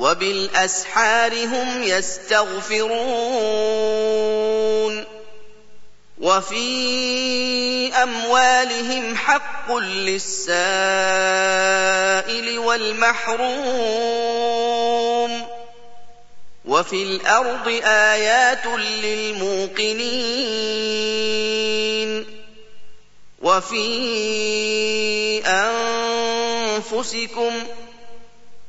وبالأسحار هم يستغفرون وفي أموالهم حق للسائل والمحروم وفي الأرض آيات للموقنين وفي أنفسكم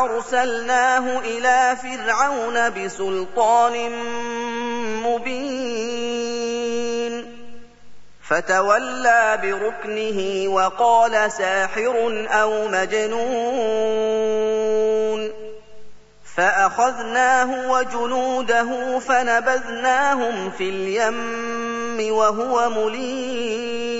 اذ ارسلناه إلى فرعون بسلطان مبين. فتولى بركنه وقال ساحر أو مجنون. فأخذناه وجنوده فنبذناهم في اليم وهو مليم.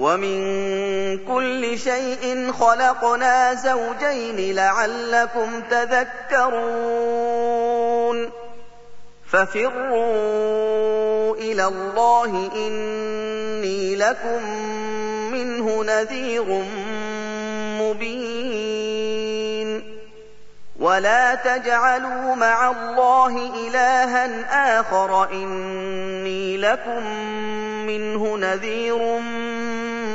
ومن كل شيء خلقنا زوجين لعلكم تذكرون ففروا إلى الله اني لكم منه نذير مبين ولا تجعلوا مع الله الها اخر اني لكم منه نذير مبين